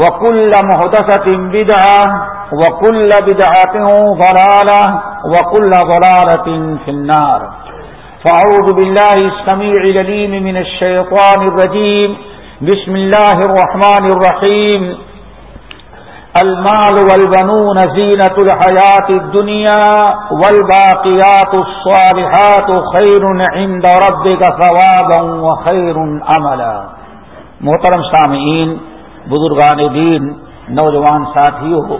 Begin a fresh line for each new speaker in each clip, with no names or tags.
وكل محدثة بدعة وكل بدعة ضلالة وكل ضلالة في النار فأعوذ بالله السميع لليم من الشيطان الرجيم بسم الله الرحمن الرحيم المال والبنون زينة الحياة الدنيا والباقيات الصالحات خير عند ربك ثوابا وخير عملا محترم سامعین بزرگان دین، نوجوان ساتھیوں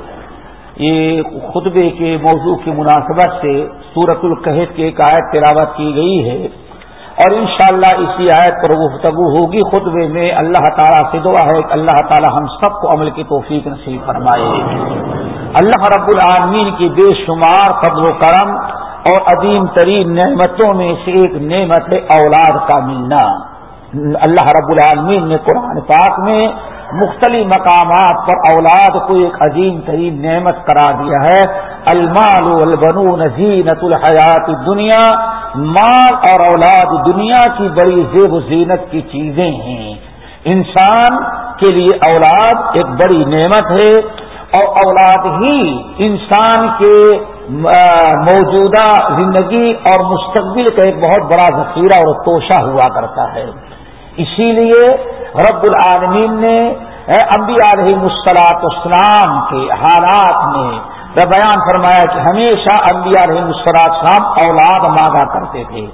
یہ خطبے کے موضوع کی مناسبت سے سورت القحط کی ایک آیت تلاوت کی گئی ہے۔ اور انشاءاللہ اسی آیت پر گفتگو ہوگی۔ خطبے میں اللہ تعالیٰ سے دعا ہے کہ اللہ تعالیٰ ہم سب کو عمل کی توفیق نصیب فرمائے۔ اللہ رب العالمین کی بے شمار فضل و کرم اور عظیم ترین نعمتوں میں سے ایک نعمت ہے اولاد کا ملنا۔ اللہ رب العالمین نے قرآن پاک میں مختلف مقامات پر اولاد کو ایک عظیم ترین نعمت قرار دیا ہے۔ المال البنون زینت الحیات دنیا مال اور اولاد دنیا کی بڑی زیب و زینت کی چیزیں ہیں۔ انسان کے لیے اولاد ایک بڑی نعمت ہے اور اولاد ہی انسان کے موجودہ زندگی اور مستقبل کا ایک بہت بڑا ذخیرہ اور توشہ ہوا کرتا ہے۔ اسی لیے رب العالمین نے انبیاء علیہ مسلاط اسلام کے حالات میں بیان فرمایا کہ ہمیشہ انبیاء علیہ مسلاط اسلام اولاد مانگا کرتے تھے۔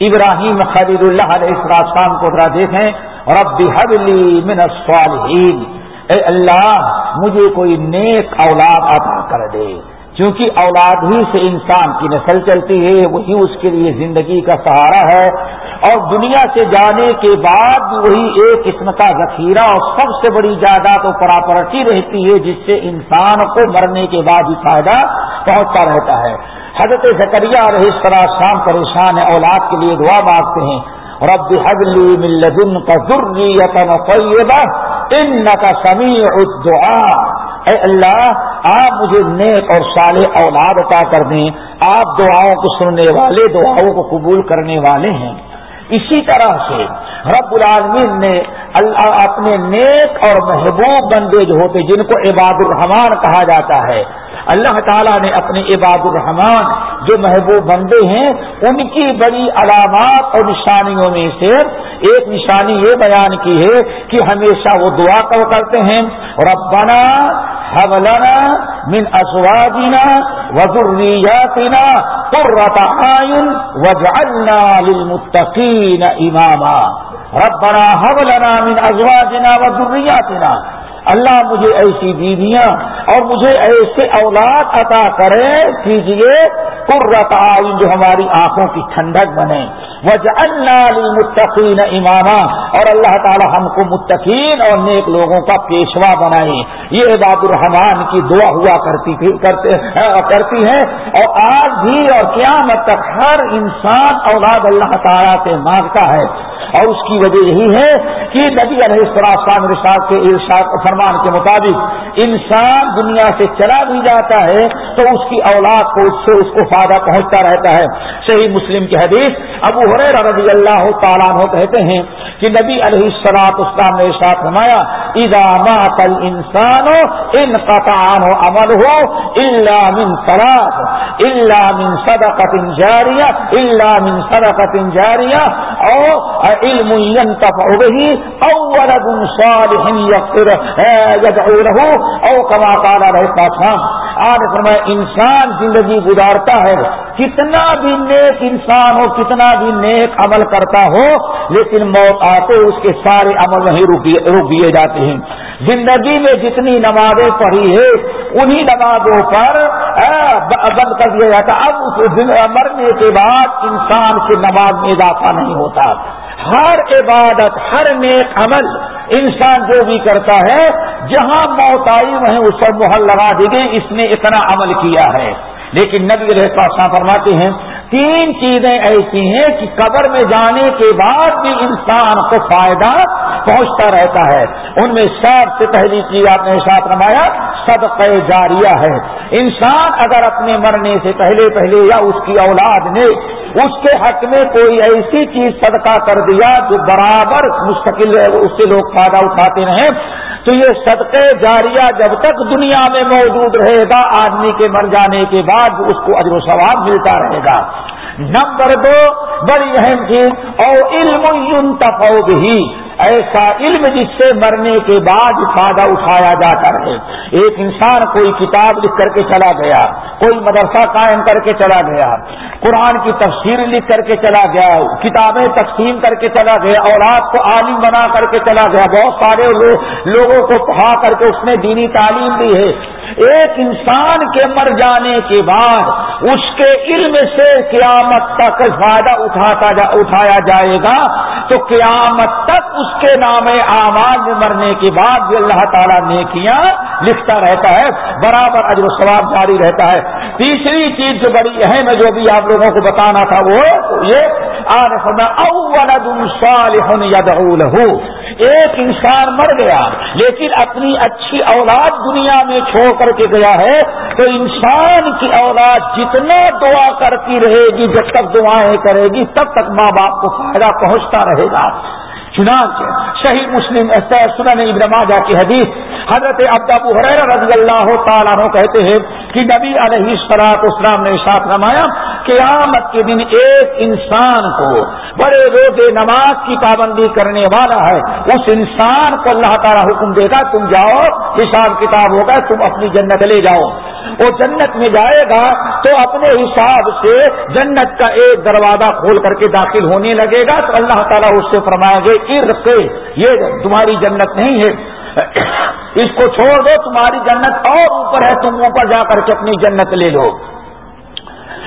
ابراہیم خلیل اللہ علیہ السلام کو ذرا دیکھیں۔ رب حبلی من الصالحین۔ اے اللہ، مجھے کوئی نیک اولاد عطا کر دے۔ کیونکہ اولاد ہی سے انسان کی نسل چلتی ہے، وہی اس کے لیے زندگی کا سہارا ہے۔ اور دنیا سے جانے کے بعد وہی ایک قسم کا ذخیرہ اور سب سے بڑی جائیداد و پراپرٹی رہتی ہے، جس سے انسان کو مرنے کے بعد بھی فائدہ پہنچتا رہتا ہے۔ حضرت زکریہ رہے سرا شام پریشان ہے اولاد کے لیے دعا مانگتے ہیں۔ رب حبلی ملدن کا ضروری ان کا سمیع دعا اے اللہ، آپ مجھے نیک اور صالح اولاد عطا کر دیں۔ آپ دعاؤں کو سننے والے، دعاؤں کو قبول کرنے والے ہیں۔ اسی طرح سے رب العالمین نے اللہ اپنے نیک اور محبوب بندے جو ہوتے جن کو عباد الرحمان کہا جاتا ہے، اللہ تعالیٰ نے اپنے عباد الرحمان جو محبوب بندے ہیں، ان کی بڑی علامات اور نشانیوں میں سے ایک نشانی یہ بیان کی ہے کہ ہمیشہ وہ دعا کرتے ہیں، ربنا حولنا من ازواجنا وذرياتنا قرۃ اعین واجعلنا للمتقین اماما ربنا حولنا من ازواجنا وذرياتنا اللہ مجھے ایسی بیویاں اور مجھے ایسے اولاد عطا کرے کیجیے قرۃ عین جو ہماری آنکھوں کی ٹھنڈک بنے۔ وجہ اللہ متقین امامہ اور اللہ تعالی ہم کو متقین اور نیک لوگوں کا پیشوا بنائے۔ یہ عباد الرحمان کی دعا ہوا کرتی کرتے، کرتی ہے۔ اور آج بھی اور قیامت تک ہر انسان اولاد اللہ تعالیٰ سے مانگتا ہے۔ اور اس کی وجہ یہی ہے کہ نبی علیہ السلام رشاد کے ارشاد فرمان کے مطابق انسان دنیا سے چلا بھی جاتا ہے تو اس کی اولاد کو اس سے اس کو فائدہ پہنچتا رہتا ہے۔ صحیح مسلم کی حدیث ابو حریر رضی اللہ تعالیٰ کہتے ہیں کہ نبی علیہ السلاط اسلام نے ساتھ نمایا ادامات انسان ان قطعان امل ہو اللہ من سلاط اللہ من جاریہ اللہ من صدقت جاریہ اور علم ينتفع به او ولد صالح يغفر يدعو له او كما قال عليه السلام آج فرمایا، انسان زندگی گزارتا ہے کتنا بھی نیک انسان ہو، کتنا بھی نیک عمل کرتا ہو، لیکن موت آتے اس کے سارے عمل وہیں روک دیے جاتے ہیں۔ زندگی میں جتنی نمازیں پڑھی ہے، انہی نمازوں پر بند کر دیا جاتا۔ اب مرنے کے بعد انسان کی نماز میں اضافہ نہیں ہوتا۔ ہر عبادت، ہر نیک عمل انسان جو بھی کرتا ہے، جہاں موت آئی وہیں اس پر محل لگا دی گئی، اس نے اتنا عمل کیا ہے۔ لیکن نبی رہتا فرماتے ہیں، تین چیزیں ایسی ہیں کہ قبر میں جانے کے بعد بھی انسان کو فائدہ پہنچتا رہتا ہے۔ ان میں سب سے پہلی چیز آپ نے ساتھ رمایا صدقہ جاریہ ہے۔ انسان اگر اپنے مرنے سے پہلے پہلے یا اس کی اولاد نے اس کے حق میں کوئی ایسی چیز صدقہ کر دیا جو برابر مستقل اس سے لوگ فائدہ اٹھاتے رہیں تو یہ صدقے جاریہ جب تک دنیا میں موجود رہے گا، آدمی کے مر جانے کے بعد اس کو اجر و ثواب ملتا رہے گا۔ نمبر دو، بڑی اہم چیز اور علم ہی ایسا علم جس سے مرنے کے بعد فائدہ اٹھایا جاتا ہے۔ ایک انسان کوئی کتاب لکھ کر کے چلا گیا، کوئی مدرسہ قائم کر کے چلا گیا، قرآن کی تفسیر لکھ کر کے چلا گیا، کتابیں تقسیم کر کے چلا گیا، اولاد کو عالم بنا کر کے چلا گیا، بہت سارے لوگوں کو پڑھا کر کے اس نے دینی تعلیم دی ہے۔ ایک انسان کے مر جانے کے بعد اس کے علم سے قیامت تک فائدہ اٹھاتا جا اٹھایا جائے گا تو قیامت تک اس کے نام آواز مرنے کے بعد بھی اللہ تعالیٰ نیکیاں لکھتا رہتا ہے، برابر اجر و ثواب جاری رہتا ہے۔ تیسری چیز جو بڑی اہم ہے جو بھی آپ لوگوں کو بتانا تھا وہ یہ ایک انسان مر گیا، لیکن اپنی اچھی اولاد دنیا میں چھوڑ کر کے گیا ہے، تو انسان کی اولاد جتنا دعا کرتی رہے گی، جب تک دعائیں کرے گی، تب تک ماں باپ کو فائدہ پہنچتا رہے گا۔ چنانچہ صحیح مسلم سنن ابن ماجہ کی حدیث حضرت ابو حریر رضی اللہ تعالیٰ کہتے ہیں کہ نبی علیہ سلاط اسلام نے ساتھ رمایا قیامت کے دن ایک انسان کو بڑے روزے نماز کی پابندی کرنے والا ہے، اس انسان کو اللہ تعالیٰ حکم دے گا تم جاؤ، حساب کتاب ہوگا، تم اپنی جنت لے جاؤ۔ وہ جنت میں جائے گا تو اپنے حساب سے جنت کا ایک دروازہ کھول کر کے داخل ہونے لگے گا۔ تو اللہ تعالیٰ اس سے فرمایا گے ارق یہ تمہاری جنت نہیں ہے۔ اس کو چھوڑ دو، تمہاری جنت اور اوپر ہے، تم اوپر جا کر کے اپنی جنت لے لو۔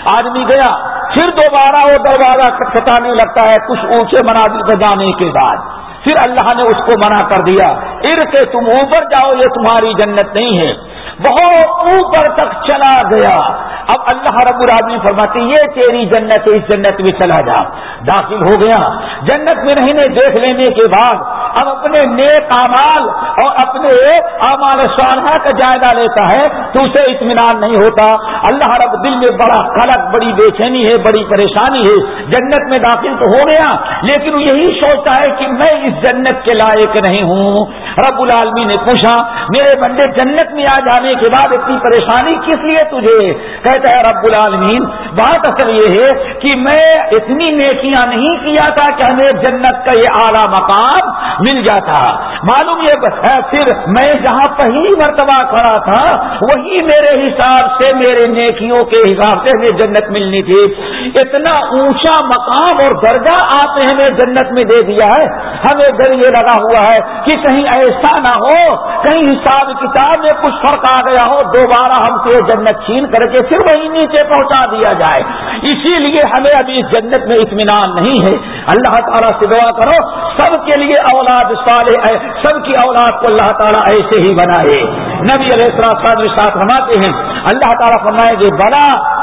آدمی گیا، پھر دوبارہ وہ دروازہ کٹکھٹانے لگتا ہے، کچھ اونچے مناظر پہ جانے کے بعد۔ پھر اللہ نے اس کو منع کر دیا ار کے، تم اوپر جاؤ، یہ تمہاری جنت نہیں ہے۔ بہت اوپر تک چلا گیا۔ اب اللہ رب العالمین فرماتی یہ تیری جنت اس جنت میں چلا جا۔ داخل ہو گیا۔ جنت میں رہنے، دیکھ لینے کے بعد اب اپنے نیک امال اور اپنے امال صالحہ کا جائزہ لیتا ہے تو اسے اطمینان نہیں ہوتا۔ اللہ رب دل میں بڑا قلق بڑی بے چینی ہے، بڑی پریشانی ہے۔ جنت میں داخل تو ہو گیا، لیکن وہ یہی سوچتا ہے کہ میں اس جنت کے لائق نہیں ہوں۔ رب العالمی نے پوچھا، میرے بندے، جنت میں آ جانے کے بعد اتنی پریشانی کس لیے تجھے؟ کہتا ہے رب العالمین، بات اصل یہ ہے کہ میں اتنی نیکیاں نہیں کیا تھا کہ ہمیں جنت کا یہ اعلیٰ مقام مل جاتا معلوم یہ پھر میں جہاں پہلی مرتبہ کھڑا تھا، وہی میرے حساب سے میرے نیکیوں کے حساب سے ہمیں جنت ملنی تھی۔ اتنا اونچا مقام اور درجہ آپ نے ہمیں جنت میں دے دیا ہے۔ ہمیں ڈر یہ لگا ہوا ہے کہ کہیں ایسا نہ ہو، کہیں حساب کتاب میں کچھ فرق آ گیا ہو، دوبارہ ہم سے جنت چھین کر کے پھر وہی نیچے پہنچا دیا جائے۔ اسی لیے ہمیں ابھی اس جنت میں اطمینان نہیں ہے۔ اللہ تعالیٰ سے دعا کرو، سب کے لیے اولاد صالح ہے سب کی اولاد کو اللہ تعالیٰ ایسے ہی بنائے۔ نبی علیہ السلام ساتھ ہیں، اللہ تعالیٰ فرمائے گے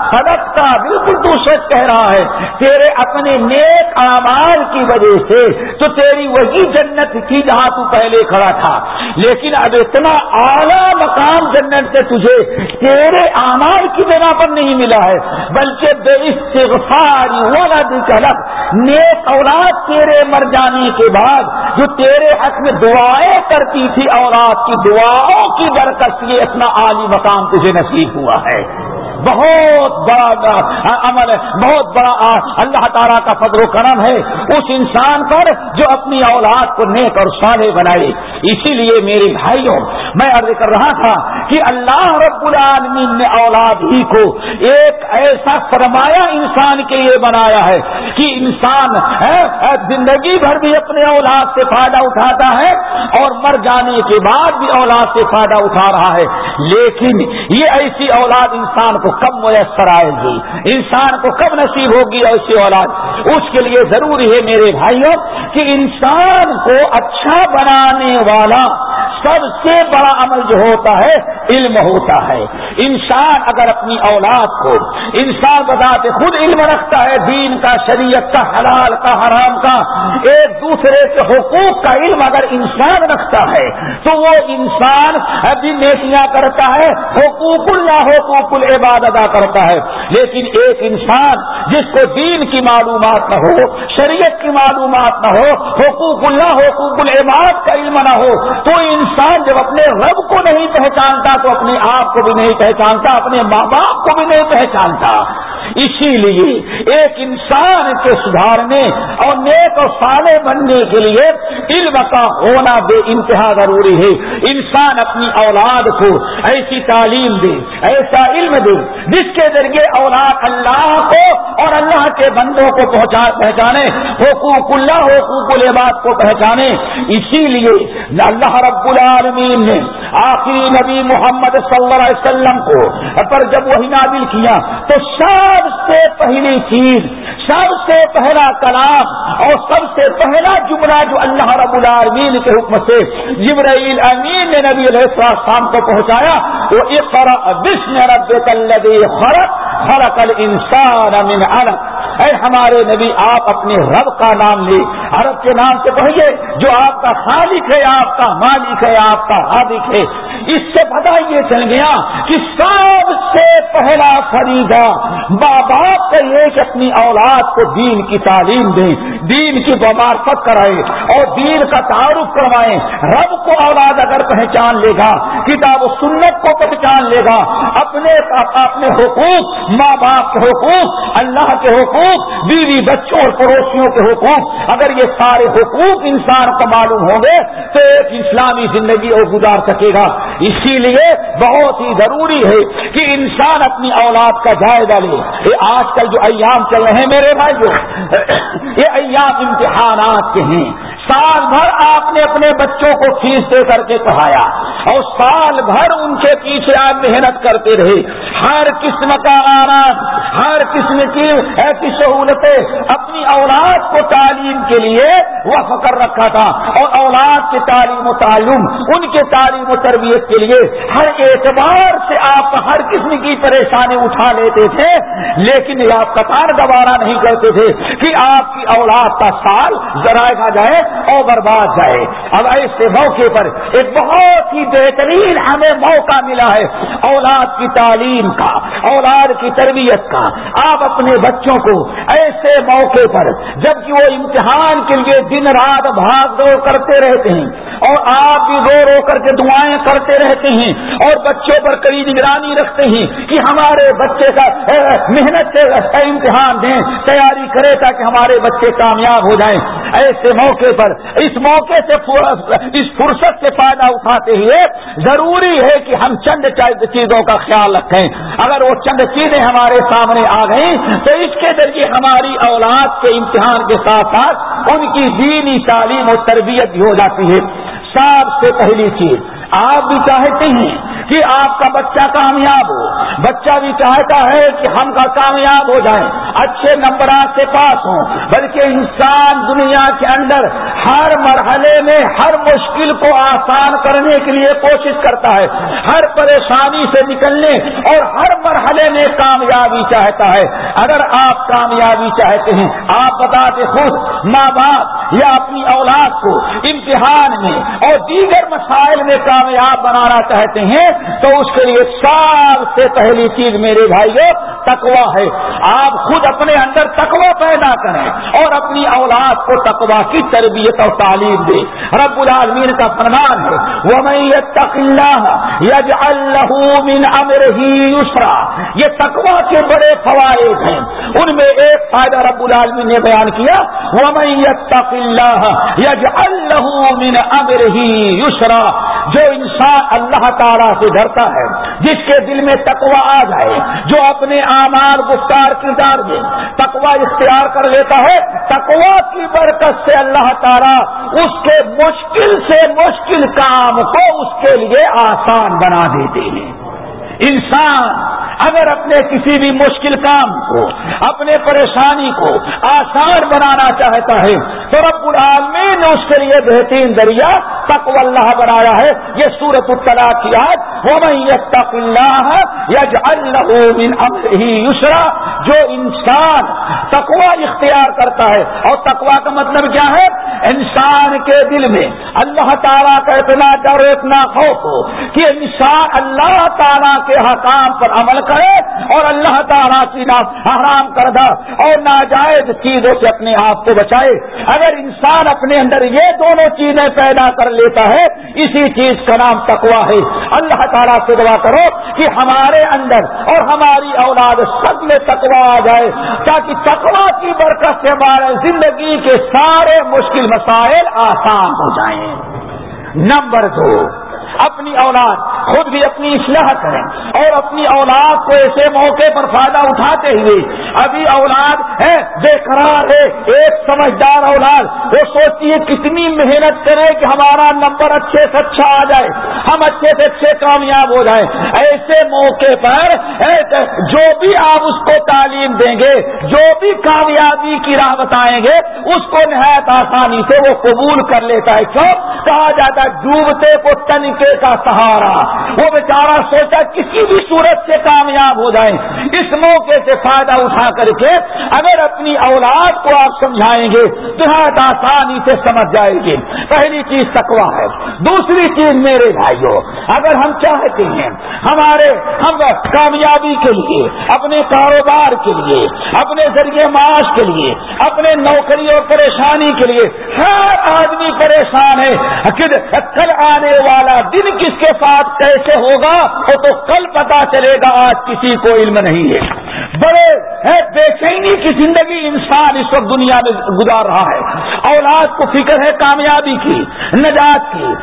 بڑا سڑکتا بالکل تو سچ کہہ رہا ہے، تیرے اپنے نیک اعمال کی وجہ سے تو تیری وہی جنت کی جہاں تو پہلے کھڑا تھا۔ لیکن اب اتنا اعلیٰ مقام جنت سے تجھے تیرے اعمال کی بنا پر نہیں ملا ہے، بلکہ بے استغفار ولد کلب نیک اولاد تیرے مر جانے کے بعد جو تیرے حق میں دعائیں کرتی تھی، اولاد کی دعاؤں کی برکت یہ اتنا عالی مقام تجھے نصیب ہوا ہے۔ بہت بڑا عمل ہے، بہت بڑا اللہ تعالیٰ کا فضل و کرم ہے۔ اس انسان پر جو اپنی اولاد کو نیک اور صالح بنائے۔ اسی لیے میرے بھائیوں، میں عرض کر رہا تھا کہ اللہ رب العالمین نے اولاد ہی کو ایک ایسا فرمایا انسان کے لیے بنایا ہے کہ انسان زندگی بھر بھی اپنے اولاد سے فائدہ اٹھاتا ہے اور مر جانے کے بعد بھی اولاد سے فائدہ اٹھا رہا ہے۔ لیکن یہ ایسی اولاد انسان کو کب میسر آئے گی۔ انسان کو کب نصیب ہوگی ایسی اولاد؟ اس کے لیے ضروری ہے میرے بھائیوں کہ انسان کو اچھا بنانے والا سب سے بڑا عمل جو ہوتا ہے، علم ہوتا ہے۔ انسان اگر اپنی اولاد کو، انسان بتاتے خود علم رکھتا ہے، دین کا، شریعت کا، حلال کا، حرام کا، ایک دوسرے کے حقوق کا علم اگر انسان رکھتا ہے، تو وہ انسان ابھی نیکیاں کرتا ہے، حقوق اللہ، حقوق العباد ادا کرتا ہے۔ لیکن ایک انسان جس کو دین کی معلومات نہ ہو، شریعت کی معلومات نہ ہو، حقوق اللہ، حقوق العباد کا علم نہ ہو، تو انسان انسان جب اپنے رب کو نہیں پہچانتا تو اپنے آپ کو بھی نہیں پہچانتا، اپنے ماں باپ کو بھی نہیں پہچانتا۔ اسی لیے ایک انسان کے سدھارنے اور نیک اور سالے بننے کے لیے علم کا ہونا بے انتہا ضروری ہے۔ انسان اپنی اولاد کو ایسی تعلیم دے، ایسا علم دے، جس کے ذریعے اولاد اللہ کو اور اللہ کے بندوں کو پہچانے، حقوق اللہ، حقوق العباد کو پہچانے۔ اسی لیے اللہ رب العالمین نے آخری نبی محمد صلی اللہ علیہ وسلم کو پر جب وہی نابل کیا تو سب سے پہلی چیز، سب سے پہلا کلام اور سب سے پہلا جملہ جو اللہ رب العالمین کے حکم سے جبرائیل امین نے نبی علیہ السلام کو پہنچایا، وہ ایک بسم رب الذی خلق خلق الانسان من علق۔ اے ہمارے نبی، آپ اپنے رب کا نام لے، عرب کے نام سے پڑھیے، جو آپ کا خالق ہے، آپ کا مالک ہے، آپ کا حادق ہے۔ اس سے پتا یہ چل گیا کہ سب سے پہلا فریدا ماں باپ کا یہ کہ اپنی اولاد کو دین کی تعلیم دیں، دین کی بمارفت کرائے اور دین کا تعارف کروائیں۔ رب کو اولاد اگر پہچان لے گا، کتاب و سنت کو پہچان لے گا، اپنے اپنے حقوق ماں باپ کے حقوق، اللہ کے حقوق حقوق، بیوی بچوں اور پڑوسیوں کے حقوق۔ اگر یہ سارے حقوق انسان کو معلوم ہوں گے، تو ایک اسلامی زندگی اور گزار سکے گا۔ اسی لیے بہت ہی ضروری ہے کہ انسان اپنی اولاد کا جائزہ لے۔ یہ آج کل جو ایام چل رہے ہیں میرے بھائی یہ ایام امتحانات کے ہیں۔ سال بھر آپ نے اپنے بچوں کو فیس دے کر کے پڑھایا۔ اور سال بھر ان کے پیچھے آپ محنت کرتے رہے۔ ہر قسم کا آرام، ہر قسم کی ایسی سہولتیں اپنی اولاد کو تعلیم کے لیے وقف کر رکھا تھا۔ اور اولاد کے تعلیم و تعلم، ان کے تعلیم و تربیت کے لیے ہر اعتبار سے آپ ہر قسم کی پریشانی اٹھا لیتے تھے، لیکن آپ قطار گوارا نہیں کرتے تھے کہ آپ کی اولاد کا سال ذرائع جائے اور برباد جائے۔ اب ایسے موقع پر ایک بہت ہی بہترین ہمیں موقع ملا ہے اولاد کی تعلیم کا، اولاد کی تربیت کا۔ آپ اپنے بچوں کو ایسے موقع پر جبکہ وہ امتحان کے لیے دن رات بھاگ دوڑ کرتے رہتے ہیں، اور آپ بھی رو رو کر کے دعائیں کرتے رہتے ہیں، اور بچوں پر کڑی نگرانی رکھتے ہیں کہ ہمارے بچے کا محنت سے امتحان دیں، تیاری کرے تاکہ ہمارے بچے کامیاب ہو جائیں۔ ایسے موقع پر، اس موقع سے اس فرصت سے فائدہ اٹھاتے ہوئے ضروری ہے کہ ہم چند چیزوں کا خیال رکھیں۔ اگر وہ چند چیزیں ہمارے سامنے آ گئیں، تو اس کے ذریعے ہماری اولاد کے امتحان کے ساتھ ساتھ ان کی دینی تعلیم اور تربیت بھی ہو جاتی ہے۔ سب سے پہلی چیز، آپ بھی چاہتے ہیں کہ آپ کا بچہ کامیاب ہو۔ بچہ بھی چاہتا ہے کہ ہم کا کامیاب ہو جائیں۔ اچھے نمبرات سے پاس ہوں۔ بلکہ انسان دنیا کے اندر ہر مرحلے میں ہر مشکل کو آسان کرنے کے لیے کوشش کرتا ہے۔ ہر پریشانی سے نکلنے اور ہر مرحلے میں کامیابی چاہتا ہے۔ اگر آپ کامیابی چاہتے ہیں، آپ بتاتے خود ماں باپ یا اپنی اولاد کو امتحان میں اور دیگر مسائل میں کامیاب بنانا چاہتے ہیں تو اس کے لیے سب سے پہلی چیز میرے بھائیوں تکوا ہے۔ آپ خود اپنے اندر تکوا پیدا کریں اور اپنی اولاد کو تکوا کی تربیت اور تعلیم دے رب العالمین کا فرمان ہے وہ میں یج من امر ہی یہ تکوا کے بڑے فوائد ہیں۔ ان میں ایک فائدہ رب العالمین نے بیان کیا وہ میں اللہ یج من امر ہی یسرا جو انسان اللہ تعالیٰ سے ڈرتا ہے، جس کے دل میں تکوا آ جائے، جو اپنے آمار گفتار کردار میں تکوا اختیار کر لیتا ہے تکوا کی برکت سے اللہ تعالیٰ اس کے مشکل سے مشکل کام کو اس کے لیے آسان بنا دیتے ہیں۔ انسان اگر اپنے کسی بھی مشکل کام کو، اپنے پریشانی کو آسان بنانا چاہتا ہے، تو رب العالمین نے اس کے لیے بہترین ذریعہ تک اللہ بنایا ہے۔ یہ سورت الطلاع کی آج وہ تق اللہ یج اللہ ہی یسرا جو انسان تقوا اختیار کرتا ہے، اور تقوا کا مطلب کیا ہے؟ انسان کے دل میں اللہ تعالیٰ کا اتنا ڈر اتنا خوف ہو کہ انسان اللہ تعالیٰ کے حکام پر عمل کرے اور اللہ تعالیٰ کی نا حرام کردہ اور ناجائز چیزوں سے اپنے آپ کو بچائے۔ اگر انسان اپنے اندر یہ دونوں چیزیں پیدا کر لیتا ہے، اسی چیز کا نام تقوا ہے۔ اللہ تعالیٰ سے دعا کرو کہ ہمارے اندر اور ہماری اولاد سب میں تقوا آ جائے، تاکہ تقوا کی برکت سے ہمارے زندگی کے سارے مشکل مسائل آسان ہو جائیں۔ نمبر دو اپنی اولاد، خود بھی اپنی اصلاح کریں اور اپنی اولاد کو ایسے موقع پر فائدہ اٹھاتے ہوئے، ابھی اولاد ہے، بے قرار ہے، ایک سمجھدار اولاد، وہ سوچتی ہے کتنی محنت کرے کہ ہمارا نمبر اچھے سے اچھا آ جائے، ہم اچھے سے اچھے کامیاب ہو جائیں۔ ایسے موقع پر جو بھی آپ اس کو تعلیم دیں گے، جو بھی کامیابی کی راہ بتائیں گے، اس کو نہایت آسانی سے وہ قبول کر لیتا ہے۔ کیوں؟ کہا جاتا ہے، ڈوبتے کو تنکے کا سہارا۔ وہ بیچارہ سوچا کسی بھی صورت سے کامیاب ہو جائیں۔ اس موقع سے فائدہ اٹھا کر کے اگر اپنی اولاد کو آپ سمجھائیں گے تو بہت آسانی سے سمجھ جائے گی پہلی چیز تکوا ہے۔ دوسری چیز میرے بھائیوں، اگر ہم چاہتے ہیں ہمارے ہم کامیابی کے لیے، اپنے کاروبار کے لیے، اپنے ذریعے معاش کے لیے، اپنے نوکری اور پریشانی کے لیے، ہر آدمی پریشان ہے۔ کل آنے والا دن کس کے ساتھ کیسے ہوگا وہ تو کل پتا چلے گا، آج کسی کو علم نہیں ہے۔ بڑے بے چینی کی زندگی انسان اس وقت دنیا میں گزار رہا ہے۔ اولاد کو فکر ہے کامیابی کی، نجات کی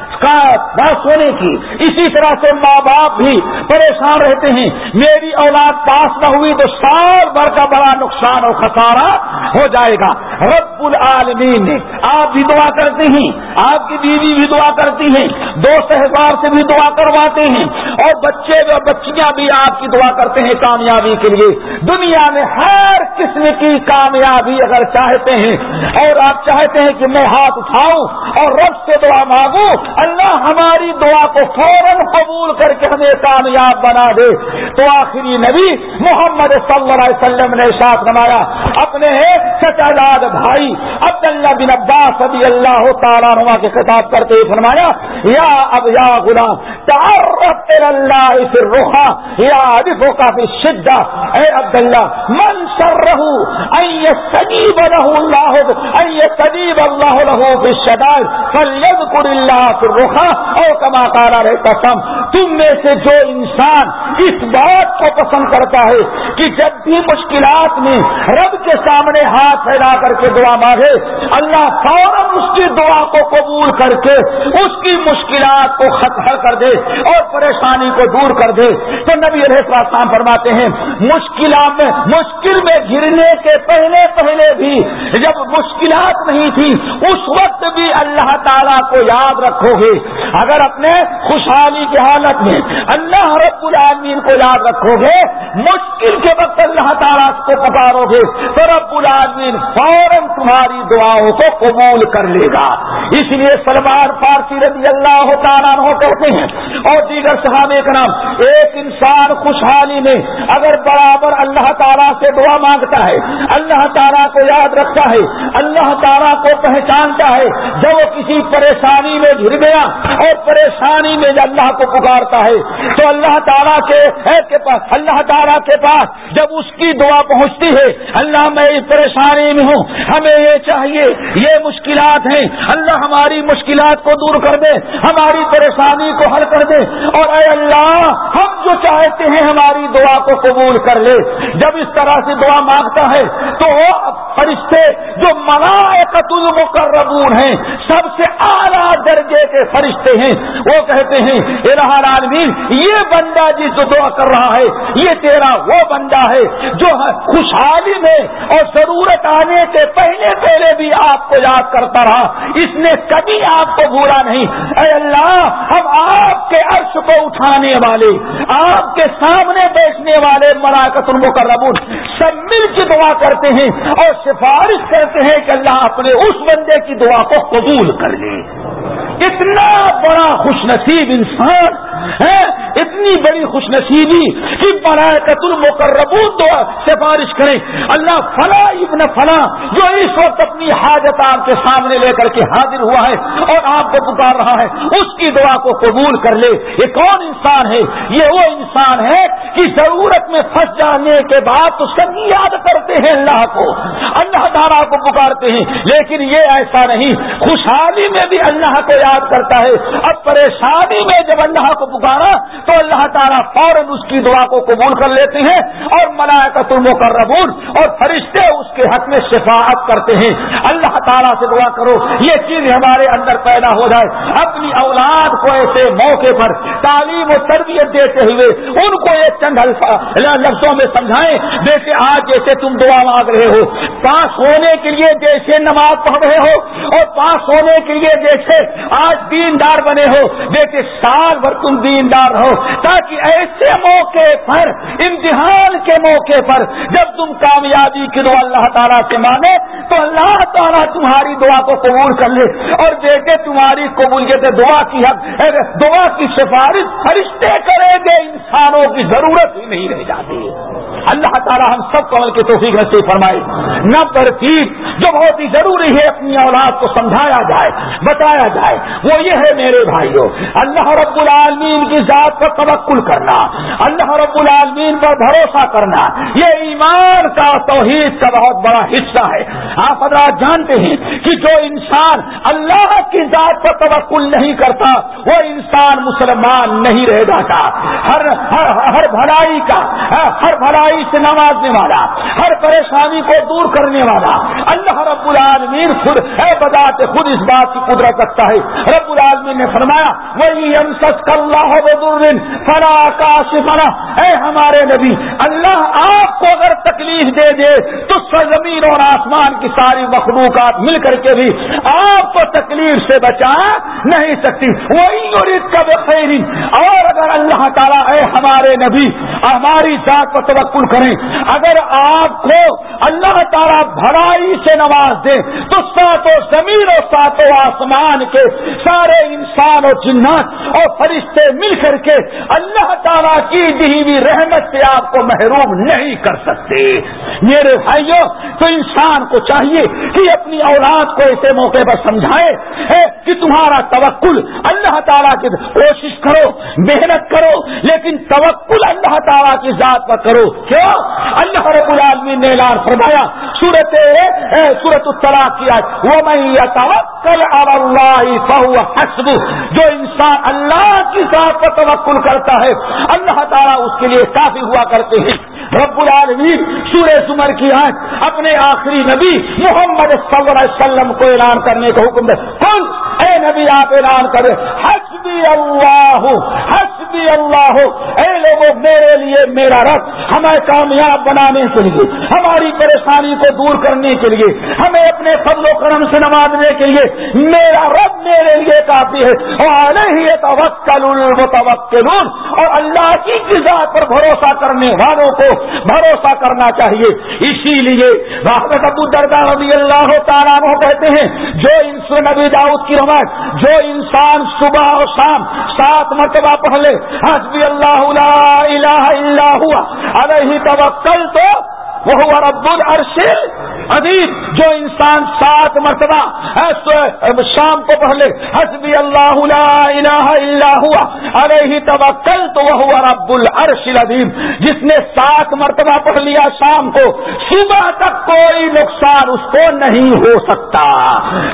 بس ہونے کی۔ اسی طرح سے ماں باپ بھی پریشان رہتے ہیں۔ میری اولاد پاس نہ ہوئی تو سال بھر کا بڑا نقصان اور خسارہ ہو جائے گا۔ رب العالمین نے آپ بھی دعا کرتے ہیں۔ آپ کی بیوی بھی دعا کرتی ہیں۔ دوست احباب سے بھی دعا کرواتے ہیں۔ اور بچے اور بچیاں بھی آپ کی دعا کرتے ہیں کامیابی کے لیے۔ دنیا میں ہر قسم کی کامیابی اگر چاہتے ہیں اور آپ چاہتے ہیں کہ میں ہاتھ اٹھاؤں اور رب سے دعا مانگوں، اللہ ہماری دعا کو فوراً قبول کر کے ہمیں کامیاب بنا دے۔ تو آخری نبی محمد صلی اللہ علیہ وسلم نے ساتھ نمایا اپنے سچا سچاد بھائی، عبداللہ بن عباس رضی اللہ تعالیٰ نما کے خطاب کرتے ہوئے فرمایا، یا اب یا غلام، تعرف اللہ اس روحا یا عرفوں کا بھی شدہ اے عبداللہ، من شرہ ان یستجیب له اللہ، ان یستجیب اللہ له فی الشدائد فلیذکر اللہ فی الرخا او کما قال رہتا سم تم میں سے جو انسان اس بات کو پسند کرتا ہے کہ جب بھی مشکلات میں رب کے سامنے ہاتھ پھیلا کر کے دعا مانگے، اللہ فوراً اس کی دعا کو قبول کر کے اس کی مشکلات کو ختم کر دے اور پریشانی کو دور کر دے۔ تو نبی علیہ السلام فرماتے ہیں، مشکلات میں، مشکل میں گرنے کے پہلے پہلے بھی جب مشکلات نہیں تھی، اس وقت بھی اللہ تعالیٰ کو یاد رکھو گے۔ اگر اپنے خوشحالی کی حالت میں اللہ رب العالمین کو یاد رکھو گے، مشکل کے وقت اللہ تعالیٰ کو پکارو گے، تو رب العالمین فوراً تمہاری دعاؤں کو قبول کر لے گا۔ اس لیے سلمان فارسی رضی اللہ تعالیٰ کہتے ہیں، اور دیگر صحابہ کا نام ایک انسان خوشحالی میں اگر برابر اللہ تعالیٰ سے دعا مانگتا ہے، اللہ تعالیٰ کو یاد رکھتا ہے، اللہ تعالیٰ کو پہچانتا ہے۔ جب وہ کسی پریشانی میں گر گیا اور پریشانی میں جب اللہ کو پکارتا ہے، تو اللہ تعالیٰ کے پاس، اللہ تعالیٰ کے پاس جب اس کی دعا پہنچتی ہے، اللہ میں اس پریشانی میں ہوں، ہمیں یہ چاہیے، یہ مشکلات ہیں، اللہ ہماری مشکلات کو دور کر دے، ہماری پریشانی کو حل کر دے۔ اور اے اللہ، ہم جو چاہتے ہیں ہماری دعا کو قبول کر لے۔ جب اس طرح سے دعا مانگتا ہے تو وہ فرشتے جو ملائکت المقربون ہیں، سب سے اعلیٰ درجے کے فرشتے ہیں۔ وہ کہتے ہیں العالمین، یہ بندہ جس جو دعا کر رہا ہے، یہ تیرا وہ بندہ ہے جو خوشحالی میں اور ضرورت آنے کے پہلے پہلے بھی آپ کو یاد کرتا رہا۔ اس نے کبھی آپ کو بھولا نہیں۔ اے اللہ، ہم آپ کے عرش کو اٹھانے والے آپ کے سامنے بیٹھنے والے ملاقت المقربون سب مل کے دعا کرتے ہیں اور سفارش کرتے ہیں کہ اللہ اپنے اس بندے کی دعا کو قبول کر لے۔ اتنا بڑا خوش نصیب انسان ہے، اتنی بڑی خوش نصیبی کہ ملائکت المقربون دعا سفارش کریں۔ اللہ فلاں ابن فلاں جو اس وقت اپنی حاجت آپ کے سامنے لے کر کے حاضر ہوا ہے اور آپ کو پکار رہا ہے، اس کی دعا کو قبول کر لے۔ یہ کون انسان ہے؟ یہ وہ انسان ہے کہ ضرورت میں پھنس جانے کے بعد تو سب یاد کرتے ہیں اللہ کو، اللہ تعالیٰ کو پکارتے ہیں۔ لیکن یہ ایسا نہیں، خوشحالی میں بھی اللہ کو یاد کرتا ہے۔ اب پریشانی میں جب اللہ کو پکارا تو اللہ تعالیٰ فوراً اس کی دعا کو قبول کر لیتے ہیں اور ملائکت المقربون اور فرشتے اس کے حق میں شفاعت کرتے ہیں۔ اللہ تعالیٰ سے دعا کرو، یہ چیز ہمارے اندر پیدا ہو جائے۔ اپنی اولاد کو ایسے موقع پر تعلیم و تربیت دیتے ہوئے ان کو ایک چند لفظوں میں سمجھائیں۔ جیسے آج جیسے تم دعا مانگ رہے ہو، پاس ہونے کے لیے جیسے نماز پڑھ رہے ہو اور پاس ہونے کے لیے جیسے آج دیندار بنے ہو۔ جیسے سال بھر تم دیندار رہو، تاکہ ایسے موقع پر، امتحان کے موقع پر، جب تم کامیابی کی دعا اللہ تعالیٰ سے مانے تو اللہ تعالیٰ تمہاری دعا کو قبول کر لے۔ اور بیٹے، تمہاری قبولیت دعا کی حق دعا کی سفارش فرشتے کرے گے۔ انسانوں کی ضرورت ہی نہیں رہ جاتی۔ اللہ تعالیٰ ہم سب کو کے توفیق نصیب فرمائے۔ نہ ترتیب، جو بہت ہی ضروری ہے اپنی اولاد کو سمجھایا جائے، بتایا جائے، وہ یہ ہے میرے بھائیوں، اللہ رب العالمین کی ذات پر توکل کرنا، اللہ رب العالمین پر بھروسہ کرنا، یہ ایمان کا توحید کا بہت بڑا حصہ ہے۔ آپ حضرات جانتے ہیں کہ جو انسان اللہ کی ذات پر توکل نہیں کرتا، وہ انسان مسلمان نہیں رہ جاتا۔ ہر ہر, ہر بھلائی کا ہر بھلائی سے نوازنے والا ہر پریشانی کو دور کرنے والا۔ اللہ رب العالمین خود ہے بذات خود اس بات کی قدرت رکھتا ہے۔ رب العالمین نے فرمایا وہی ہم سچ کر اللہ فلا کاش فلا اے ہمارے نبی اللہ آپ کو اگر تکلیف دے دے تو سرزمین اور آسمان کی ساری مخلوقات مل کر کے بھی آپ کو تکلیف سے بچا نہیں سکتی۔ وہی اور اس کا اور اگر اللہ تعالیٰ اے ہمارے نبی، ہماری ذات پر توقل کریں۔ اگر آپ کو اللہ تعالیٰ بھرائی سے نواز دے، تو ساتوں زمین اور ساتوں آسمان کے سارے انسان اور جنات اور فرشتے مل کر کے اللہ تعالیٰ کی دی ہوئی رحمت سے آپ کو محروم نہیں کر سکتے۔ میرے بھائیوں تو انسان کو چاہیے کہ اپنی اولاد کو ایسے موقع پر سمجھائے کہ تمہارا توکل اللہ اللہ تعالیٰ کی کوشش کرو، محنت کرو، لیکن توکل اللہ تعالیٰ کی ذات پر کرو۔ کیوں؟ اللہ رب العالمین نے اعلان فرمایا، سورت سورت الطلاق کیا وہ میں توکل اللہ حسب۔ جو انسان اللہ کی ذات پر توکل کرتا ہے، اللہ تعالیٰ اس کے لیے کافی ہوا کرتے ہیں۔ رب العالمین، سورہ سمر کی آنکھ اپنے آخری نبی محمد صلی اللہ علیہ وسلم کو اعلان کرنے کا حکم دے۔ کون اے نبی، آپ اعلان کرے حسبی اللہ حسبی اللہ اے لوگوں، میرے لیے میرا رب ہمیں کامیاب بنانے کے لیے، ہماری پریشانی کو دور کرنے کے لیے، ہمیں اپنے فضل و کرم سے نوازنے کے لیے میرا رب میرے لیے کافی ہے۔ اور ہی اور اللہ کی غذا پر بھروسہ کرنے والوں کو بھروسہ کرنا چاہیے۔ اسی لیے رحمت ابو دردار رضی اللہ تعالیٰ کہتے ہیں، جو انس نبی داؤد کی روایت جو انسان صبح اور شام سات مرتبہ پہلے حسبی اللہ لا الہ الا ہوا علیہ توکل تو وہ رب الرشل ادیب جو انسان سات مرتبہ شام کو پہلے حسبی اللہ لا الہ الا ہوا ارے توکل تو وہ رب العرش ادیب جس نے سات مرتبہ پڑھ لیا شام کو، صبح تک کوئی نقصان اس کو نہیں ہو سکتا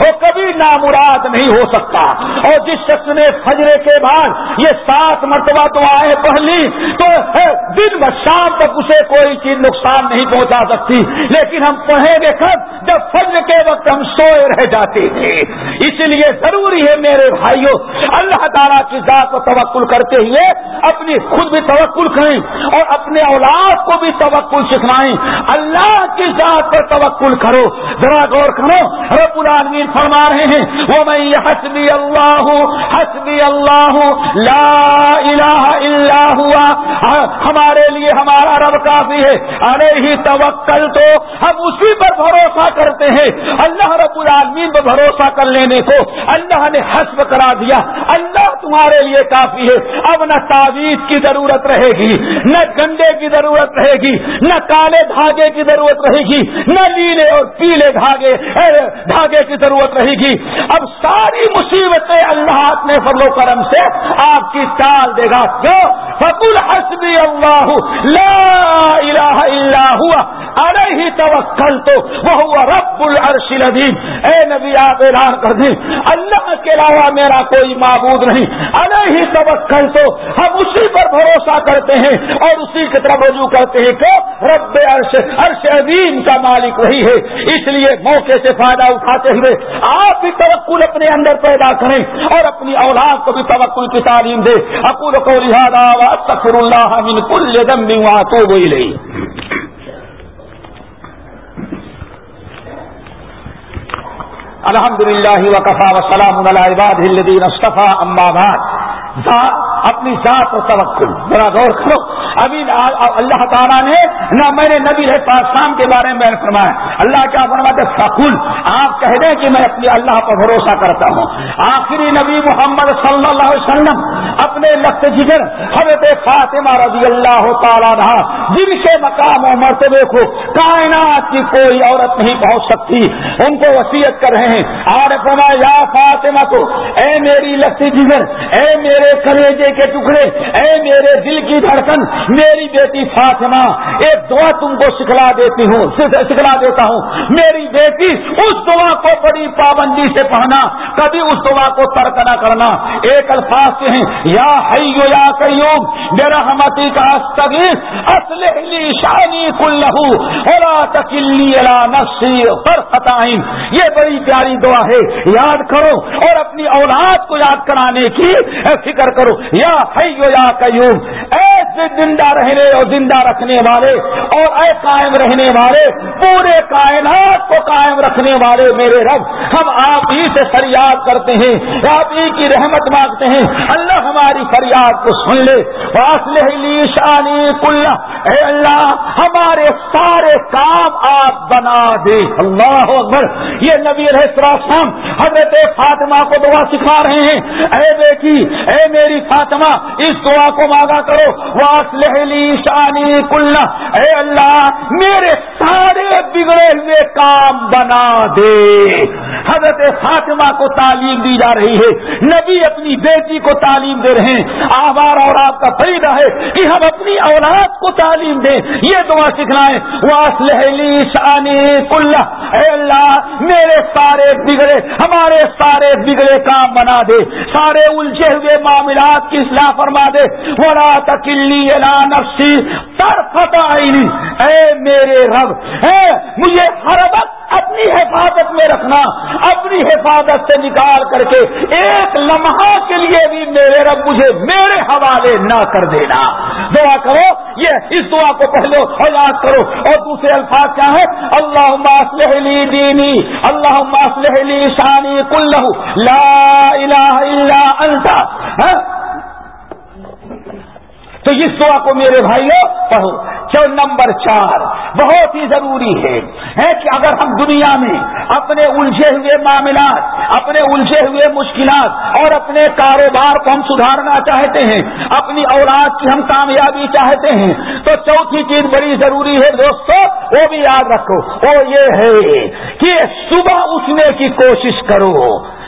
وہ کبھی نامراد نہیں ہو سکتا. اور جس شخص نے فجرے کے بعد یہ سات مرتبہ دعائیں پڑھ لی، تو دن ب شام تک اسے کوئی چیز نقصان نہیں پہنچا سکتی۔ لیکن ہم پڑھیں گے کب؟ جب فجر کے وقت ہم سوئے رہ جاتے تھے۔ اس لیے ضروری ہے میرے بھائیوں اللہ تعالیٰ کی ذات کو توکل کرتے ہوئے اپنی خود بھی توکل کریں اور اپنے اولاد کو بھی توکل سکھلائیں۔ اللہ کی ذات پر توکل کرو۔ ذرا غور کرو، رب العالمین فرما رہے ہیں وہ میں حسبی اللہ ہوں حسبی اللہ ہوں لا الہ الا ہوا ہمارے لیے ہمارا رب کافی ہے۔ ارے ہی توکل تو ہم اسی پر بھروسہ کرتے ہیں۔ اللہ رب العالمین پر بھروسہ کر لینے کو اللہ نے حسب کرا دیا۔ اللہ تمہارے لیے کافی ہے۔ اب نہ تعویذ کی ضرورت رہے گی، نہ گنڈے کی ضرورت رہے گی، نہ کالے دھاگے کی ضرورت رہے گی، نہ نیلے اور پیلے دھاگے دھاگے کی ضرورت رہے گی۔ اب ساری مصیبتیں اللہ اپنے فضل و کرم سے آپ کی ٹال دے گا۔ کیوں؟ فکل حسبی اللہ، لا الہ الا ہوا۔ ارے ہی توکل تو وہ رب العرش العظیم۔ اے نبی آپ اعلان کر دیں اللہ کے علاوہ میرا کوئی معبود نہیں۔ ارے ہی توکل تو ہم اسی پر بھروسہ کرتے ہیں اور اسی کی طرف رجوع کرتے ہیں کہ رب عرش عرش عظیم کا مالک وہی ہے۔ اس لیے موقع سے فائدہ اٹھاتے ہوئے آپ بھی توکل اپنے اندر پیدا کریں اور اپنی اولاد کو بھی توکل کی تعلیم دے اکول کو لہٰذا تخر اللہ من کل ذنب واتوب الیہ الحمد للہ وقفا وسلام عباد الدین اصطفیٰ امباد اپنی ذات و توکل۔ ذرا غور کرو۔ ابھی اللہ تعالیٰ نے نہ میرے نبی ہے، پاکستان کے بارے میں فرمایا۔ اللہ کیا فرماتے فکل آپ کہہ دیں کہ میں اپنے اللہ پر بھروسہ کرتا ہوں۔ آخری نبی محمد صلی اللہ علیہ وسلم اپنے لفظ جگر، حضرت فاطمہ رضی اللہ تعالیٰ رہا جن کے مقام و مرتبے کو کائنات کی کوئی عورت نہیں پہنچ سکتی۔ ان کو وسیعت کر رہے ہیں۔ اور فرمایا، یا فاطمہ کو، اے میری لفظ جگر، اے میرے میرے کلیجے کے ٹکڑے، اے میرے دل کی دھڑکن، میری بیٹی فاطمہ، ایک دعا تم کو سکھلا دیتی ہوں، سکھلا دیتا ہوں۔ میری بیٹی اس دعا کو بڑی پابندی سے پڑھنا، کبھی اس دعا کو ترک نہ کرنا۔ ایک الفاظ سے ہیں یا حیو یا قیوم، میرا ہمتی کا اسلحلی شانی کل لہو الا تکلی الا نفسی پر فتائن یہ بڑی پیاری دعا ہے، یاد کرو، اور اپنی اولاد کو یاد کرانے کی فکر کرو، یا حیو یا قیوم، ایسے زندہ رہنے اور زندہ رکھنے والے اور اے قائم رہنے والے، پورے کائنات کو قائم رکھنے والے میرے رب، ہم آپ ہی سے فریاد کرتے ہیں، آپ ہی کی رحمت مانگتے ہیں۔ اللہ ہماری فریاد کو سن لے۔ شانی کل اے اللہ، ہمارے سارے کام آپ بنا دے۔ اللہ اکبر۔ یہ نبی السلام حضرت فاطمہ کو دعا سکھا رہے ہیں۔ اے بیٹی، اے میری فاطمہ، اس دعا کو مانگا کرو۔ واسلحلی شانی کل اے اللہ، میرے سارے بگڑے ہوئے کام بنا دے۔ حضرت فاطمہ کو تعلیم دی جا رہی ہے نبی اپنی بیٹی کو تعلیم دے رہے ہیں آبار اور آپ کا فائدہ ہے کہ ہم اپنی اولاد کو تعلیم دیں یہ دعا سکھلائیں۔ واسلحلی شانی اے اللہ، میرے سارے بگڑے، ہمارے سارے بگڑے کام بنا دے۔ سارے الجھے ہوئے معاملات کی اصلاح فرما دے۔ وڑا تکلی نفسی تر فتح اے میرے رب، اے مجھے ہر وقت اپنی حفاظت میں رکھنا۔ اپنی حفاظت سے نکال کر کے ایک لمحہ کے لیے بھی میرے رب مجھے میرے حوالے نہ کر دینا۔ دعا کرو، یہ اس دعا کو پہلو اور یاد کرو۔ اور دوسرے الفاظ کیا ہے اللہ ماسلح لی دینی اللہ ماسلح لی شانی کلو لا الہ الا انت۔ ہاں؟ تو اس دعا کو میرے بھائیوں پڑھو۔ جو نمبر چار، بہت ہی ضروری ہے کہ اگر ہم دنیا میں اپنے الجھے ہوئے معاملات، اپنے الجھے ہوئے مشکلات اور اپنے کاروبار کو ہم سدھارنا چاہتے ہیں، اپنی اولاد کی ہم کامیابی چاہتے ہیں، تو چوتھی چیز بڑی ضروری ہے دوستو، وہ بھی یاد رکھو، وہ یہ ہے کہ صبح اٹھنے کی کوشش کرو،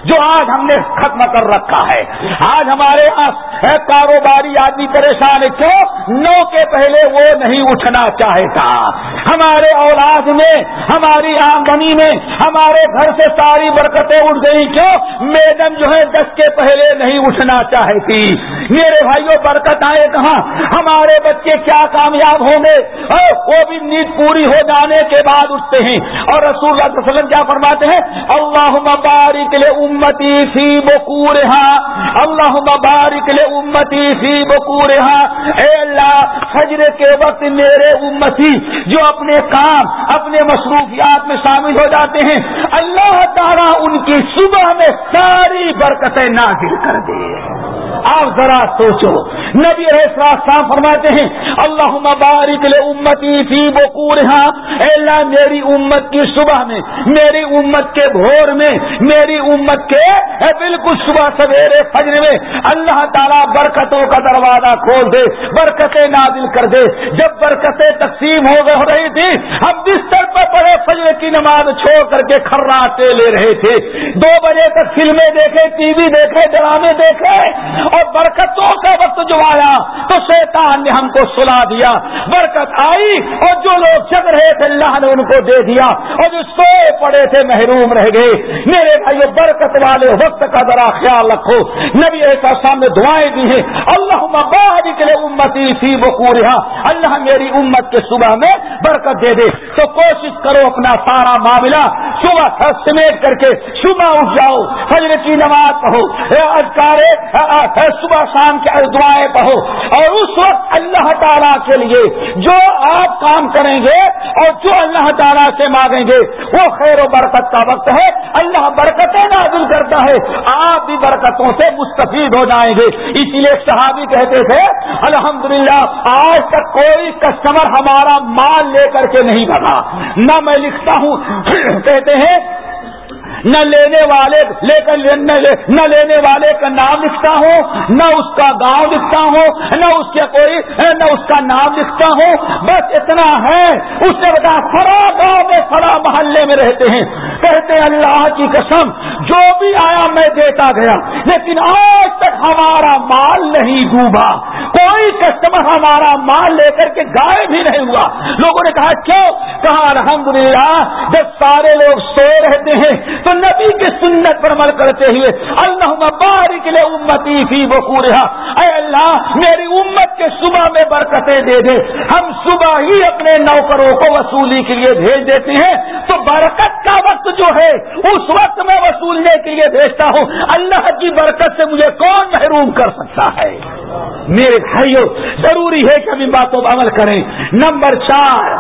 جو آج ہم نے ختم کر رکھا ہے۔ آج ہمارے یہاں کاروباری آدمی پریشان ہے کیوں؟ نو کے پہلے وہ نہیں اٹھنا چاہتا۔ ہمارے اولاد میں، ہماری آمدنی میں، ہمارے گھر سے ساری برکتیں اٹھ گئی کیوں؟ میڈم جو ہے دس کے پہلے نہیں اٹھنا چاہتی۔ میرے بھائیوں برکت آئے کہاں؟ ہمارے بچے کیا کامیاب ہوں گے؟ وہ بھی نیند پوری ہو جانے کے بعد اٹھتے ہیں۔ اور رسول اللہ علیہ وسلم کیا فرماتے ہیں؟ اللہ مبارک لے امتی فی بکورہا۔ اللہ مبارک لے امتی فی بکورہا اے اللہ، فجر کے وقت میرے امتی جو اپنے کام، اپنے مصروفیات میں شامل ہو جاتے ہیں، اللہ تعالیٰ ان کی صبح میں ساری برکتیں نازل کر دے۔ آپ ذرا سوچو، نبی صاحب فرماتے ہیں اللہ مبارک لے امتی فی بکور اللہ، میری امت کی صبح میں، میری امت کے بھور میں، میری امت کے بالکل صبح سویرے فجر میں اللہ تعالیٰ برکتوں کا دروازہ کھول دے، برکتیں نازل کر دے۔ جب برکتیں تقسیم ہو ہو رہی تھی، ہم بستر پر پڑے، فجر کی نماز چھوڑ کر کے کھراتے لے رہے تھے۔ دو بجے تک فلمیں دیکھے، ٹی وی دیکھے، ڈرامے دیکھے، اور برکتوں کا وقت جو آیا تو شیطان نے ہم کو سلا دیا۔ برکت آئی اور جو لوگ جگ رہے تھے، اللہ نے ان کو دے دیا۔ اور جو سوئے پڑے تھے، محروم رہ گئے۔ میرے بھائیو، برکت والے وقت کا ذرا خیال رکھو۔ نبی ایسا سامنے دعائیں دی ہیں اللہ مبارک لے امتی سی بکوریا اللہ میری امت کے صبح میں برکت دے دے. تو کوشش کرو اپنا سارا معاملہ صبح سمیٹ کر کے صبح اٹھ جاؤ. فجر کی نماز پڑھو. ادکارے صبح شام کے دعائیں پڑھو. اور اس وقت اللہ تعالیٰ کے لیے جو آپ کام کریں گے اور جو اللہ تعالیٰ سے مانگیں گے، وہ خیر و برکت کا وقت ہے. اللہ برکتیں نازل کرتا ہے. آپ بھی برکتوں سے مستفید ہو جائیں گے. اسی لیے صحابی کہتے تھے، الحمدللہ، آج تک کوئی کسٹمر ہمارا مال لے کر کے نہیں بنا نہ میں لکھتا ہوں، کہتے ہیں نہ لینے والے لے کر نہ لینے والے کا نام لکھتا ہوں، نہ اس کا گاؤں لکھتا ہوں، نہ اس کے کوئی نہ اس کا نام لکھتا ہوں۔ بس اتنا ہے۔ اس نے بتا فلا گاؤں میں فلا محلے میں رہتے ہیں۔ کہتے ہیں اللہ کی قسم، جو بھی آیا میں دیتا گیا۔ لیکن آج تک ہمارا مال نہیں ڈوبا۔ کوئی کسٹمر ہمارا مال لے کر کے گائے بھی نہیں ہوا۔ لوگوں نے کہا، کیوں؟ کہا، الحمدللہ، جب سارے لوگ سو رہتے ہیں تو تو نبی کی سنت پر عمل کرتے ہوئے اللہ مبارک لے امتی فی بکورہ اے اللہ، میری امت کے صبح میں برکتیں دے دے۔ ہم صبح ہی اپنے نوکروں کو وصولی کے لیے بھیج دیتے ہیں۔ تو برکت کا وقت جو ہے، اس وقت میں وصولنے کے لیے بھیجتا ہوں۔ اللہ کی برکت سے مجھے کون محروم کر سکتا ہے؟ میرے بھائیوں ضروری ہے کہ ہم ان باتوں پر عمل کریں۔ نمبر چار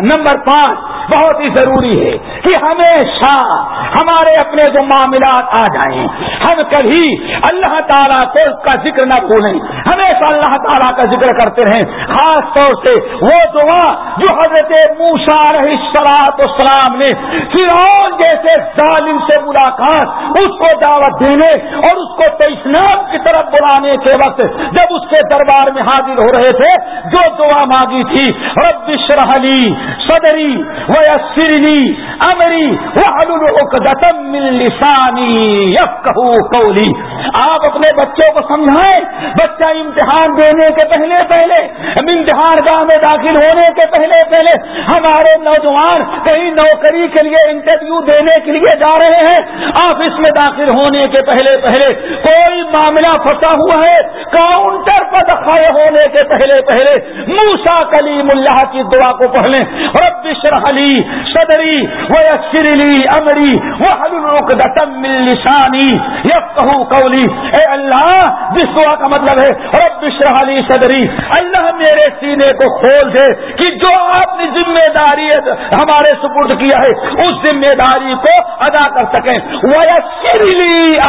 نمبر پانچ، بہت ہی ضروری ہے کہ ہمیشہ ہمارے اپنے جو معاملات آ جائیں۔ ہم کبھی اللہ تعالیٰ کو اس کا ذکر نہ بھولیں۔ ہمیشہ اللہ تعالیٰ کا ذکر کرتے رہیں۔ خاص طور سے وہ دعا جو حضرت موسا سلاط اسلام نے فرعون جیسے ظالم سے ملاقات، اس کو دعوت دینے اور اس کو تو اسلام کی طرف بلانے کے وقت جب اس کے دربار میں حاضر ہو رہے تھے، جو دعا مانگی تھی، رب شرحلی صدری ویسرنی امری وحلل من لسانی یفقہو قولی آپ اپنے بچوں کو سمجھائیں، بچہ امتحان دینے کے پہلے پہلے، امتحان گاہ میں داخل ہونے کے پہلے پہلے ہمارے نوجوان کہیں نوکری کے لیے انٹرویو دینے کے لیے جا رہے ہیں۔ آفس میں داخل ہونے کے پہلے پہلے کوئی معاملہ پھنسا ہوا ہے؟ کاؤنٹر پر دکھائے ہونے کے پہلے پہلے موسا کلیم اللہ کی دعا کو پڑھ لیں۔ رب شرحلی صدری ويسر لي امري وہ عقدة من لساني يفقهوا قولي. اے اللہ، جس دعا کا مطلب ہے، رب اشرح لي صدري۔ اللہ میرے سینے کو کھول دے کہ جو آپ نے ذمہ داری ہمارے سپرد کیا ہے، اس ذمہ داری کو ادا کر سکیں۔ وہ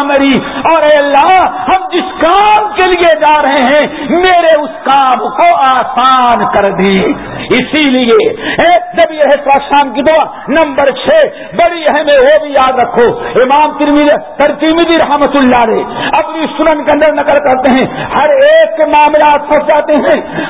امری اور اے اللہ، ہم جس کام کے لیے جا رہے ہیں، میرے اس کام کو آسان کر دی اسی لیے جب یہ شام کی دعا۔ نمبر چھ، بڑی اہم ہے، وہ بھی یاد رکھو۔ امام ترکیمدی رحمت اللہ نے اپنی سنن کے اندر نقل کرتے ہیں۔ ہر ایک کے معاملات پھنس جاتے ہیں۔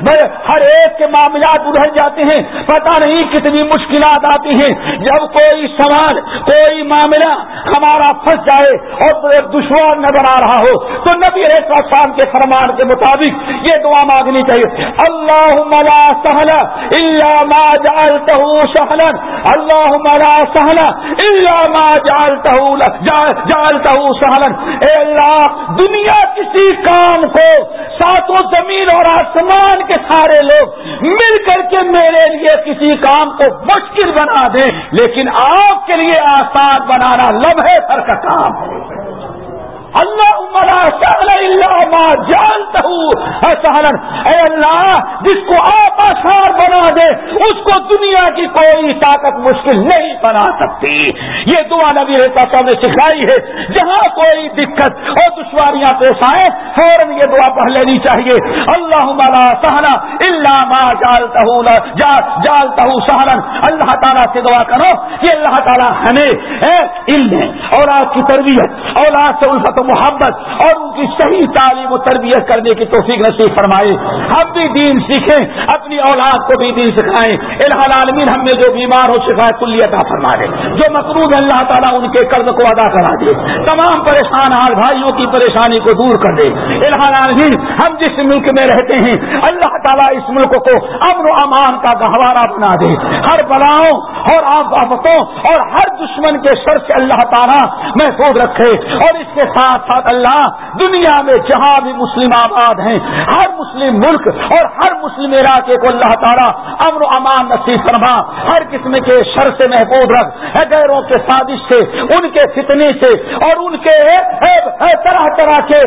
ہر ایک کے معاملات ادھر جاتے ہیں، پتہ نہیں کتنی مشکلات آتی ہیں۔ جب کوئی سوال، کوئی معاملہ ہمارا پھنس جائے اور دشوار نظر آ رہا ہو، تو نبی شام کے فرمان کے مطابق یہ دعا مانگنی چاہیے۔ اللہ ملا سہلا اللہ ما جالتہ سہلا۔ اللہ ملا سہلا اللہ ما جالتہ جالتہ سہلا۔ اے اللہ، دنیا کسی کام کو ساتوں زمین اور آسمان کے سارے لوگ مل کر کے میرے لیے کسی کام کو مشکل بنا دیں لیکن آپ کے لیے آسان بنانا لمحے سر کا کام ہے۔ اللہ اللہ جانتا ہوں اے اللہ، جس کو آپ آسان بنا دے، اس کو دنیا کی کوئی طاقت مشکل نہیں بنا سکتی۔ یہ دعا نبی رہتا صاحب نے سکھائی ہے۔ جہاں کوئی دقت اور دشواریاں پیش آئے فوراً یہ دعا پڑھ لینی چاہیے۔ اللہ ملا سہنا اللہ ما جالتا ہوں جالتا ہوں سہلن۔ اللہ تعالیٰ سے دعا کرو کہ اللہ تعالیٰ ہمیں علم اور آپ کی تربیت اور آپ سے الفت محبت اور ان کی صحیح تعلیم و تربیت کرنے کی توفیق نصیب فرمائے۔ ہم بھی دین سیکھیں، اپنی اولاد کو بھی دین سکھائیں۔ الحال عالمین ہم میں جو بیمار ہو چکا ہے کلیتا فرما دے جو مقروض اللہ تعالیٰ ان کے قرض کو ادا کرا دے۔ تمام پریشان حال بھائیوں کی پریشانی کو دور کر دے۔ الحال عالمین ہم جس ملک میں رہتے ہیں، اللہ تعالیٰ اس ملک کو امن و امان کا گہوارہ بنا دے۔ ہر بلاؤں اور آفتوں اور ہر دشمن کے سر سے اللہ تعالیٰ محفوظ رکھے۔ اور اس کے ساتھ ساتھ اللہ دنیا میں جہاں بھی مسلم آباد ہیں، ہر مسلم ملک اور ہر مسلم علاقے کو اللہ تعالیٰ امن و امان نصیب فرما۔ ہر قسم کے شر سے محبوب رکھ غیروں کے سازش سے، ان کے فتنے سے اور ان کے طرح طرح کے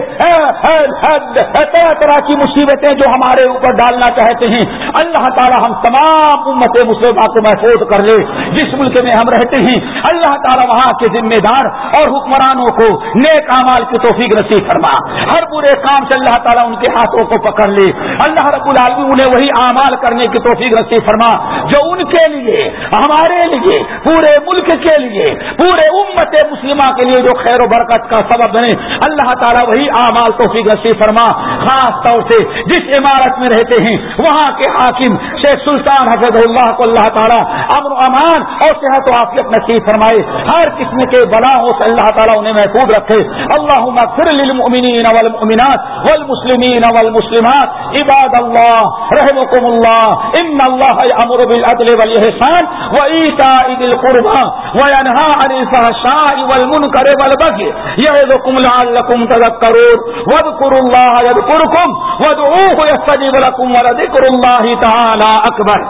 طرح طرح کی مصیبتیں جو ہمارے اوپر ڈالنا چاہتے ہیں۔ اللہ تعالیٰ ہم تمام امت مسلمہ کو محفوظ کر لے۔ جس ملک میں ہم رہتے ہیں، اللہ تعالیٰ وہاں کے ذمہ دار اور حکمرانوں کو نیک امال کی توفیق نصیب فرما۔ ہر برے کام سے اللہ تعالیٰ ان کے ہاتھوں کو پکڑ لے۔ اللہ رب العالمین انہیں وہی اعمال کرنے کی توفیق نصیب فرما جو ان کے لیے، ہمارے لیے، پورے ملک کے لیے، پورے امت مسلمہ کے لیے جو خیر و برکت کا سبب بنے۔ اللہ تعالیٰ وہی اعمال توفیق نصیب فرما۔ خاص طور سے جس عمارت میں رہتے ہیں، وہاں کے حاکم شیخ سلطان حفظ اللہ کو اللہ تعالیٰ امن و امان اور صحت و عافیت نصیب فرمائے۔ ہر قسم کے بلاؤں سے اللہ تعالیٰ انہیں محفوظ رکھے۔ اللهم اغفر للمؤمنين والمؤمنات والمسلمين والمسلمات. عباد الله، رحمكم الله. إن الله يأمر بالعدل والإحسان وإيتاء ذي القربى وينهى عن الفحشاء والمنكر والبغي يعظكم لعلكم تذكرون. واذكروا الله يذكركم، وادعوه يستجيب لكم ولذكر الله تعالى أكبر.